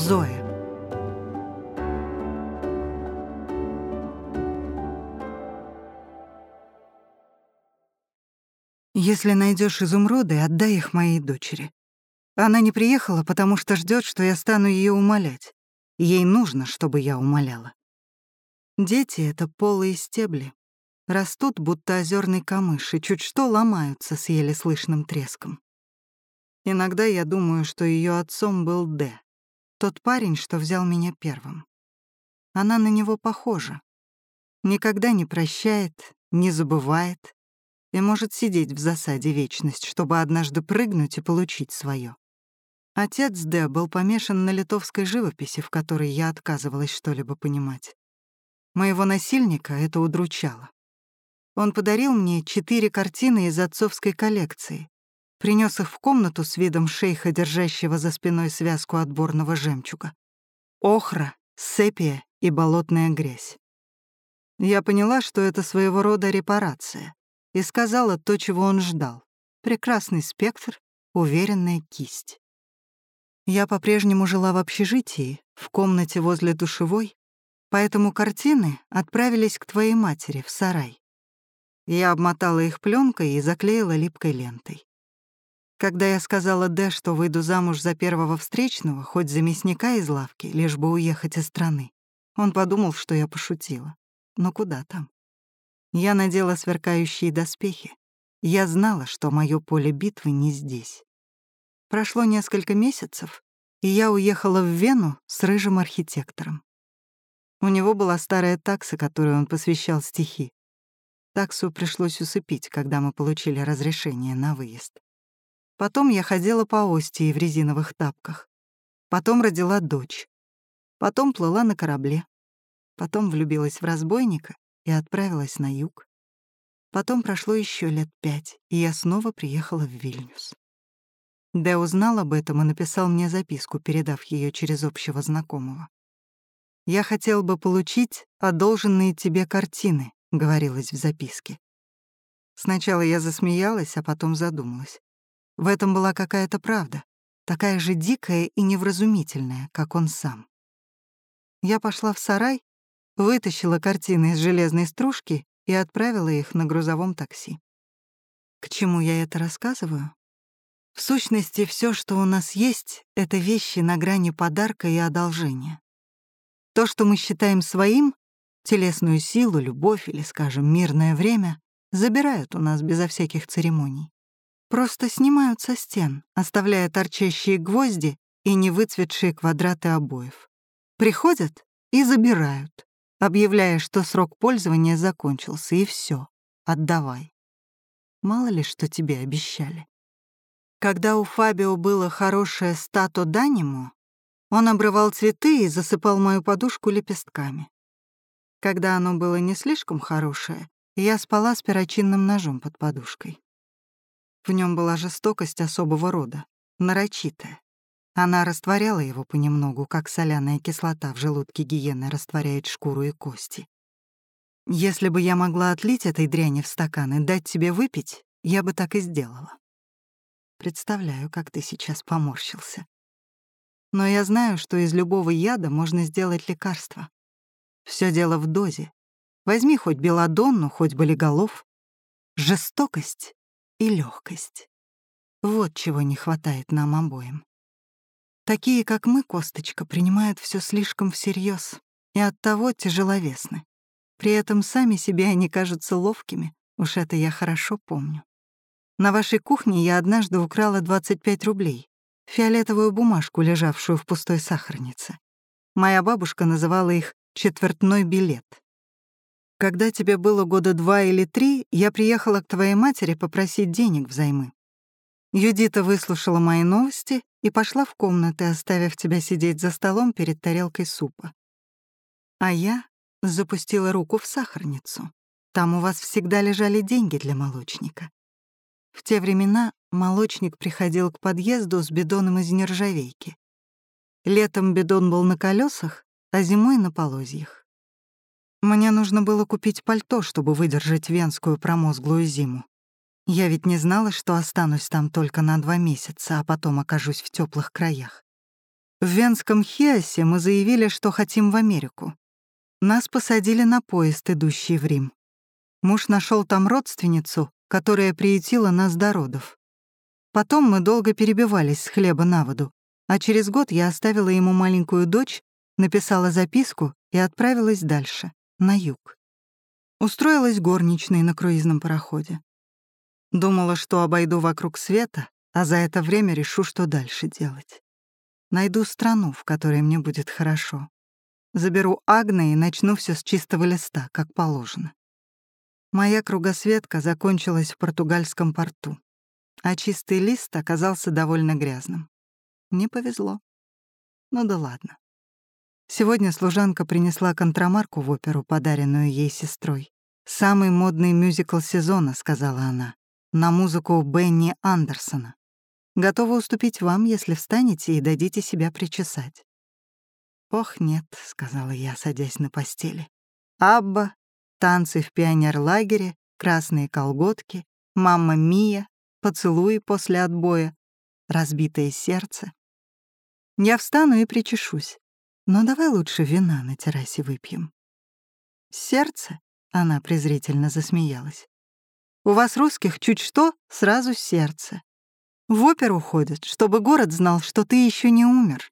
Зоя. Если найдешь изумруды, отдай их моей дочери. Она не приехала, потому что ждет, что я стану ее умолять. Ей нужно, чтобы я умоляла. Дети — это полые стебли. Растут, будто озерный камыш, и чуть что ломаются с еле слышным треском. Иногда я думаю, что ее отцом был Д. Тот парень, что взял меня первым. Она на него похожа. Никогда не прощает, не забывает и может сидеть в засаде вечность, чтобы однажды прыгнуть и получить свое. Отец Д был помешан на литовской живописи, в которой я отказывалась что-либо понимать. Моего насильника это удручало. Он подарил мне четыре картины из отцовской коллекции, принес их в комнату с видом шейха, держащего за спиной связку отборного жемчуга. Охра, сепия и болотная грязь. Я поняла, что это своего рода репарация, и сказала то, чего он ждал. Прекрасный спектр, уверенная кисть. Я по-прежнему жила в общежитии, в комнате возле душевой, поэтому картины отправились к твоей матери в сарай. Я обмотала их пленкой и заклеила липкой лентой. Когда я сказала Дэ, что выйду замуж за первого встречного, хоть за мясника из лавки, лишь бы уехать из страны, он подумал, что я пошутила. Но куда там? Я надела сверкающие доспехи. Я знала, что мое поле битвы не здесь. Прошло несколько месяцев, и я уехала в Вену с рыжим архитектором. У него была старая такса, которую он посвящал стихи. Таксу пришлось усыпить, когда мы получили разрешение на выезд. Потом я ходила по Остии в резиновых тапках. Потом родила дочь. Потом плыла на корабле. Потом влюбилась в разбойника и отправилась на юг. Потом прошло еще лет пять, и я снова приехала в Вильнюс. Дэ узнал об этом и написал мне записку, передав ее через общего знакомого. «Я хотел бы получить одолженные тебе картины», — говорилось в записке. Сначала я засмеялась, а потом задумалась. В этом была какая-то правда, такая же дикая и невразумительная, как он сам. Я пошла в сарай, вытащила картины из железной стружки и отправила их на грузовом такси. К чему я это рассказываю? В сущности, все, что у нас есть, — это вещи на грани подарка и одолжения. То, что мы считаем своим, телесную силу, любовь или, скажем, мирное время, забирают у нас безо всяких церемоний. Просто снимают со стен, оставляя торчащие гвозди и невыцветшие квадраты обоев. Приходят и забирают, объявляя, что срок пользования закончился, и все, отдавай. Мало ли, что тебе обещали. Когда у Фабио было хорошее стато данимо, он обрывал цветы и засыпал мою подушку лепестками. Когда оно было не слишком хорошее, я спала с перочинным ножом под подушкой. В нем была жестокость особого рода, нарочитая. Она растворяла его понемногу, как соляная кислота в желудке гиены растворяет шкуру и кости. Если бы я могла отлить этой дряни в стакан и дать тебе выпить, я бы так и сделала. Представляю, как ты сейчас поморщился. Но я знаю, что из любого яда можно сделать лекарство. Все дело в дозе. Возьми хоть белодонну, хоть болиголов. Жестокость и легкость. Вот чего не хватает нам обоим. Такие, как мы, Косточка, принимают все слишком всерьез и оттого тяжеловесны. При этом сами себе они кажутся ловкими, уж это я хорошо помню. На вашей кухне я однажды украла 25 рублей, фиолетовую бумажку, лежавшую в пустой сахарнице. Моя бабушка называла их «четвертной билет». Когда тебе было года два или три, я приехала к твоей матери попросить денег взаймы. Юдита выслушала мои новости и пошла в комнаты, оставив тебя сидеть за столом перед тарелкой супа. А я запустила руку в сахарницу. Там у вас всегда лежали деньги для молочника. В те времена молочник приходил к подъезду с бидоном из нержавейки. Летом бидон был на колесах, а зимой — на полозьях. Мне нужно было купить пальто, чтобы выдержать венскую промозглую зиму. Я ведь не знала, что останусь там только на два месяца, а потом окажусь в теплых краях. В Венском Хиасе мы заявили, что хотим в Америку. Нас посадили на поезд, идущий в Рим. Муж нашел там родственницу, которая приютила нас до родов. Потом мы долго перебивались с хлеба на воду, а через год я оставила ему маленькую дочь, написала записку и отправилась дальше, на юг. Устроилась горничной на круизном пароходе. Думала, что обойду вокруг света, а за это время решу, что дальше делать. Найду страну, в которой мне будет хорошо. Заберу Агна и начну все с чистого листа, как положено. Моя кругосветка закончилась в португальском порту, а чистый лист оказался довольно грязным. Не повезло. Ну да ладно. Сегодня служанка принесла контрамарку в оперу, подаренную ей сестрой. «Самый модный мюзикл сезона», — сказала она, на музыку Бенни Андерсона. Готова уступить вам, если встанете и дадите себя причесать». «Ох, нет», — сказала я, садясь на постели. «Абба, танцы в пионерлагере, красные колготки, мама Мия, поцелуи после отбоя, разбитое сердце. Я встану и причешусь. Но давай лучше вина на террасе выпьем». «Сердце?» — она презрительно засмеялась. «У вас, русских, чуть что, сразу сердце. В оперу ходят, чтобы город знал, что ты еще не умер.